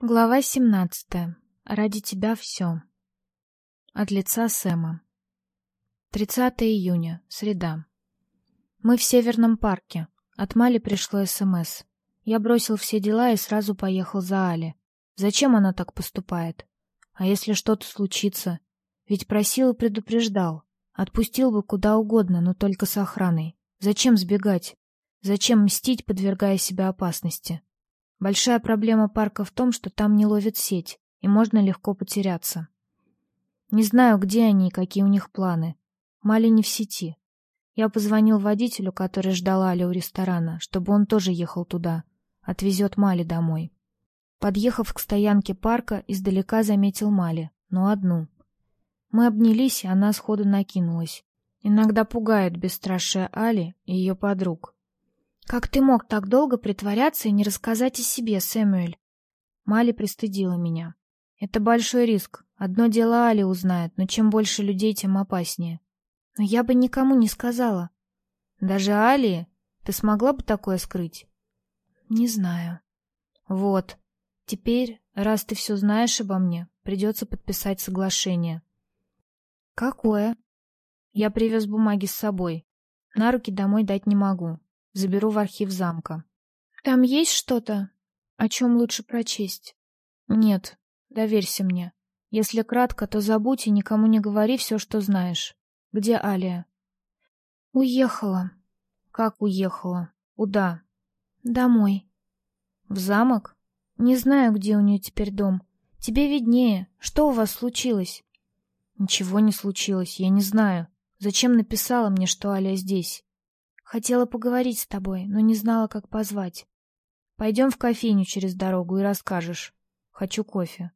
Глава 17. Ради тебя все. От лица Сэма. 30 июня, среда. Мы в Северном парке. От Мали пришло СМС. Я бросил все дела и сразу поехал за Али. Зачем она так поступает? А если что-то случится? Ведь просил и предупреждал. Отпустил бы куда угодно, но только с охраной. Зачем сбегать? Зачем мстить, подвергая себя опасности? Большая проблема парка в том, что там не ловит сеть, и можно легко потеряться. Не знаю, где они и какие у них планы. Мали не в сети. Я позвонил водителю, который ждал Али у ресторана, чтобы он тоже ехал туда. Отвезет Мали домой. Подъехав к стоянке парка, издалека заметил Мали, но одну. Мы обнялись, и она сходу накинулась. Иногда пугает бесстрашие Али и ее подруг. Как ты мог так долго притворяться и не рассказать о себе, Сэмюэль? Мали пристыдила меня. Это большой риск. Одно дело Али узнает, но чем больше людей, тем опаснее. Но я бы никому не сказала. Даже Али? Ты смогла бы такое скрыть? Не знаю. Вот. Теперь, раз ты все знаешь обо мне, придется подписать соглашение. Какое? Я привез бумаги с собой. На руки домой дать не могу. Заберу в архив замка. Там есть что-то, о чем лучше прочесть? Нет, доверься мне. Если кратко, то забудь и никому не говори все, что знаешь. Где Алия? Уехала. Как уехала? Куда? Домой. В замок? Не знаю, где у нее теперь дом. Тебе виднее. Что у вас случилось? Ничего не случилось, я не знаю. Зачем написала мне, что Алия здесь? Хотела поговорить с тобой, но не знала, как позвать. Пойдем в кофейню через дорогу и расскажешь. Хочу кофе.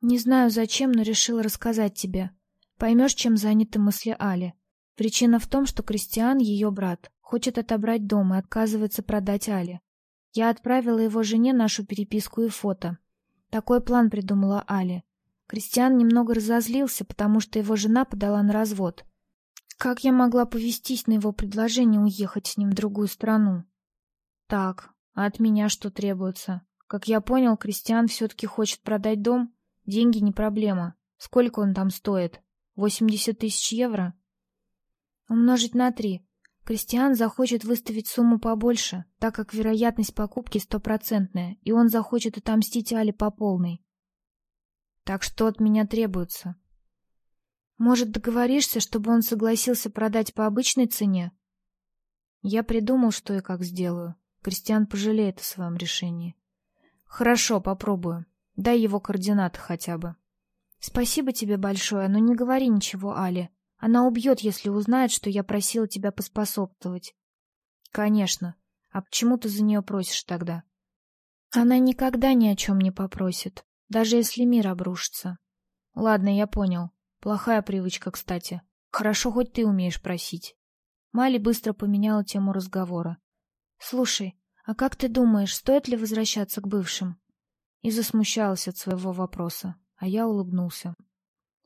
Не знаю зачем, но решила рассказать тебе. Поймешь, чем заняты мысли Али. Причина в том, что Кристиан, ее брат, хочет отобрать дом и отказывается продать Али. Я отправила его жене нашу переписку и фото. Такой план придумала Али. Кристиан немного разозлился, потому что его жена подала на развод. Как я могла повестись на его предложение уехать с ним в другую страну? Так, а от меня что требуется? Как я понял, Кристиан все-таки хочет продать дом. Деньги не проблема. Сколько он там стоит? Восемьдесят тысяч евро? Умножить на три. Кристиан захочет выставить сумму побольше, так как вероятность покупки стопроцентная, и он захочет отомстить Али по полной. Так что от меня требуется? Может, договоришься, чтобы он согласился продать по обычной цене? Я придумал, что и как сделаю. Кристиан пожалеет о своем решении. Хорошо, попробую. Дай его координаты хотя бы. Спасибо тебе большое, но не говори ничего Али. Она убьет, если узнает, что я просила тебя поспособствовать. Конечно. А почему ты за нее просишь тогда? Она никогда ни о чем не попросит, даже если мир обрушится. Ладно, я понял. Плохая привычка, кстати. Хорошо, хоть ты умеешь просить. Мали быстро поменяла тему разговора. Слушай, а как ты думаешь, стоит ли возвращаться к бывшим? И засмущалась от своего вопроса, а я улыбнулся.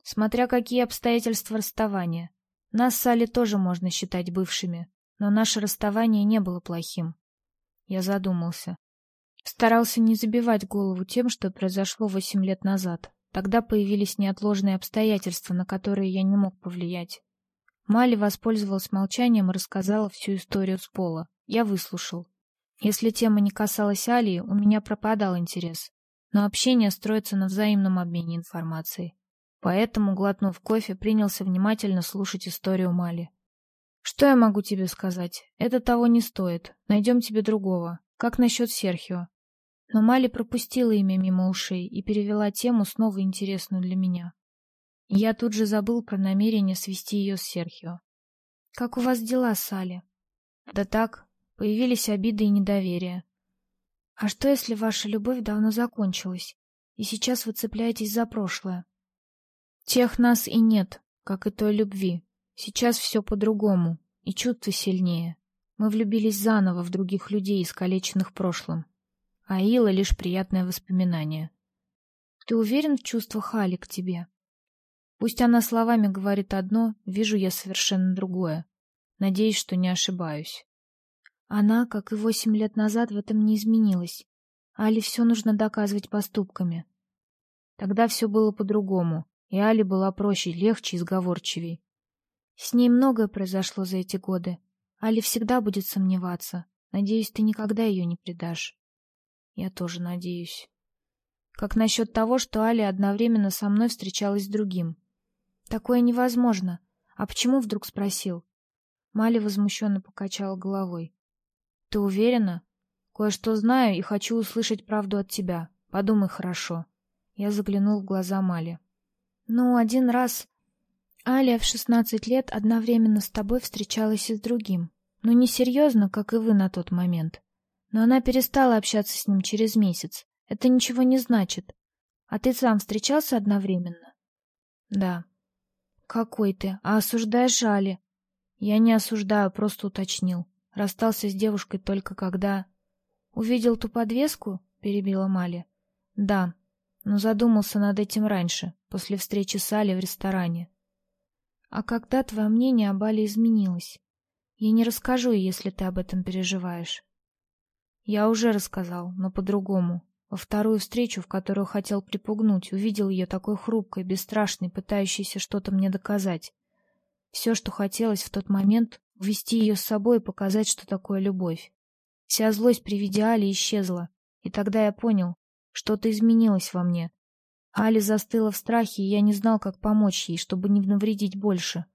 Смотря какие обстоятельства расставания. Нас с Али тоже можно считать бывшими, но наше расставание не было плохим. Я задумался. Старался не забивать голову тем, что произошло восемь лет назад. Тогда появились неотложные обстоятельства, на которые я не мог повлиять. Мали воспользовалась молчанием и рассказала всю историю с пола. Я выслушал. Если тема не касалась Алии, у меня пропадал интерес. Но общение строится на взаимном обмене информацией. Поэтому, глотнув кофе, принялся внимательно слушать историю Мали. «Что я могу тебе сказать? Это того не стоит. Найдем тебе другого. Как насчет Серхио? Но Мали пропустила имя мимо ушей и перевела тему снова интересную для меня. Я тут же забыл про намерение свести ее с Серхио. «Как у вас дела, Салли?» «Да так, появились обиды и недоверие». «А что, если ваша любовь давно закончилась, и сейчас вы цепляетесь за прошлое?» «Тех нас и нет, как и той любви. Сейчас все по-другому, и чувства сильнее. Мы влюбились заново в других людей, искалеченных прошлым а Ила — лишь приятное воспоминание. Ты уверен в чувствах Али к тебе? Пусть она словами говорит одно, вижу я совершенно другое. Надеюсь, что не ошибаюсь. Она, как и восемь лет назад, в этом не изменилась. Али все нужно доказывать поступками. Тогда все было по-другому, и Али была проще, легче и сговорчивей. С ней многое произошло за эти годы. Али всегда будет сомневаться. Надеюсь, ты никогда ее не предашь. Я тоже надеюсь. Как насчет того, что Али одновременно со мной встречалась с другим? Такое невозможно. А почему вдруг спросил? Мали возмущенно покачала головой. Ты уверена? Кое-что знаю и хочу услышать правду от тебя. Подумай хорошо. Я заглянул в глаза Мали. Ну, один раз Аля в шестнадцать лет одновременно с тобой встречалась и с другим. Ну, не серьезно, как и вы на тот момент. Но она перестала общаться с ним через месяц. Это ничего не значит. А ты сам встречался одновременно? Да. Какой ты? А осуждаешь Али? Я не осуждаю, просто уточнил. Расстался с девушкой только когда... Увидел ту подвеску? Перебила Мали. Да, но задумался над этим раньше, после встречи с Али в ресторане. А когда твое мнение об Але изменилось? Я не расскажу, если ты об этом переживаешь. Я уже рассказал, но по-другому. Во вторую встречу, в которую хотел припугнуть, увидел ее такой хрупкой, бесстрашной, пытающейся что-то мне доказать. Все, что хотелось в тот момент, увести ее с собой и показать, что такое любовь. Вся злость при виде Али исчезла, и тогда я понял, что-то изменилось во мне, Али застыла в страхе, и я не знал, как помочь ей, чтобы не навредить больше.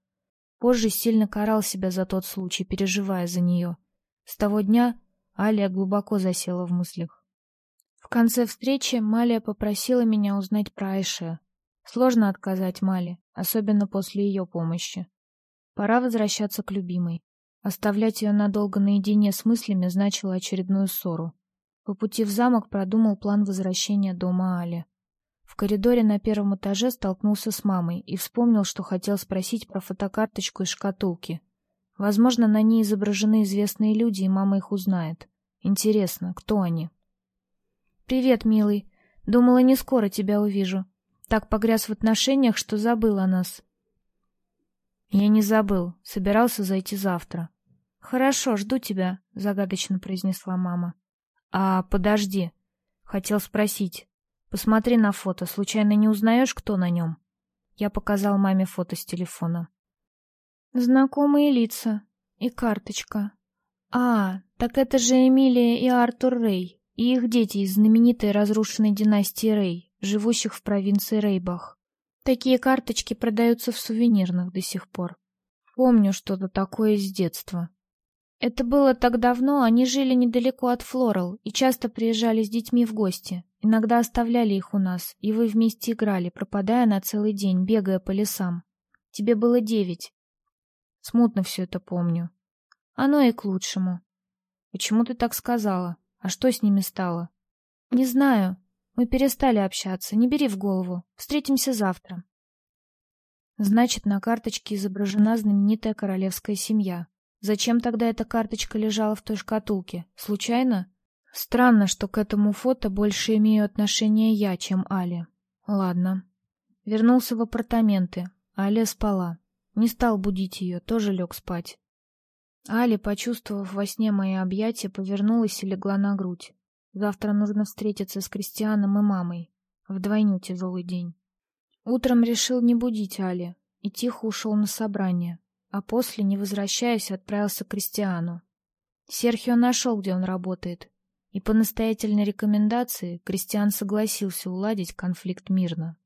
Позже сильно карал себя за тот случай, переживая за нее. С того дня Алия глубоко засела в мыслях. В конце встречи Малия попросила меня узнать про Айше. Сложно отказать Мали, особенно после ее помощи. Пора возвращаться к любимой. Оставлять ее надолго наедине с мыслями значило очередную ссору. По пути в замок продумал план возвращения дома Али. В коридоре на первом этаже столкнулся с мамой и вспомнил, что хотел спросить про фотокарточку из шкатулки. Возможно, на ней изображены известные люди, и мама их узнает. Интересно, кто они? «Привет, милый. Думала, не скоро тебя увижу. Так погряз в отношениях, что забыл о нас». «Я не забыл. Собирался зайти завтра». «Хорошо, жду тебя», — загадочно произнесла мама. «А, подожди. Хотел спросить. Посмотри на фото, случайно не узнаешь, кто на нем?» Я показал маме фото с телефона. «Знакомые лица. И карточка. А, так это же Эмилия и Артур Рэй, и их дети из знаменитой разрушенной династии Рэй, живущих в провинции Рейбах. Такие карточки продаются в сувенирных до сих пор. Помню что-то такое из детства. Это было так давно, они жили недалеко от Флорал и часто приезжали с детьми в гости. Иногда оставляли их у нас, и вы вместе играли, пропадая на целый день, бегая по лесам. Тебе было девять. Смутно все это помню. Оно и к лучшему. Почему ты так сказала? А что с ними стало? Не знаю. Мы перестали общаться. Не бери в голову. Встретимся завтра. Значит, на карточке изображена знаменитая королевская семья. Зачем тогда эта карточка лежала в той шкатулке? Случайно? Странно, что к этому фото больше имею отношение я, чем Али. Ладно. Вернулся в апартаменты. Аля спала. Не стал будить ее, тоже лег спать. Али, почувствовав во сне мои объятия, повернулась и легла на грудь. Завтра нужно встретиться с Кристианом и мамой. Вдвойне тяжелый день. Утром решил не будить Али и тихо ушел на собрание, а после, не возвращаясь, отправился к Кристиану. Серхио нашел, где он работает, и по настоятельной рекомендации Кристиан согласился уладить конфликт мирно.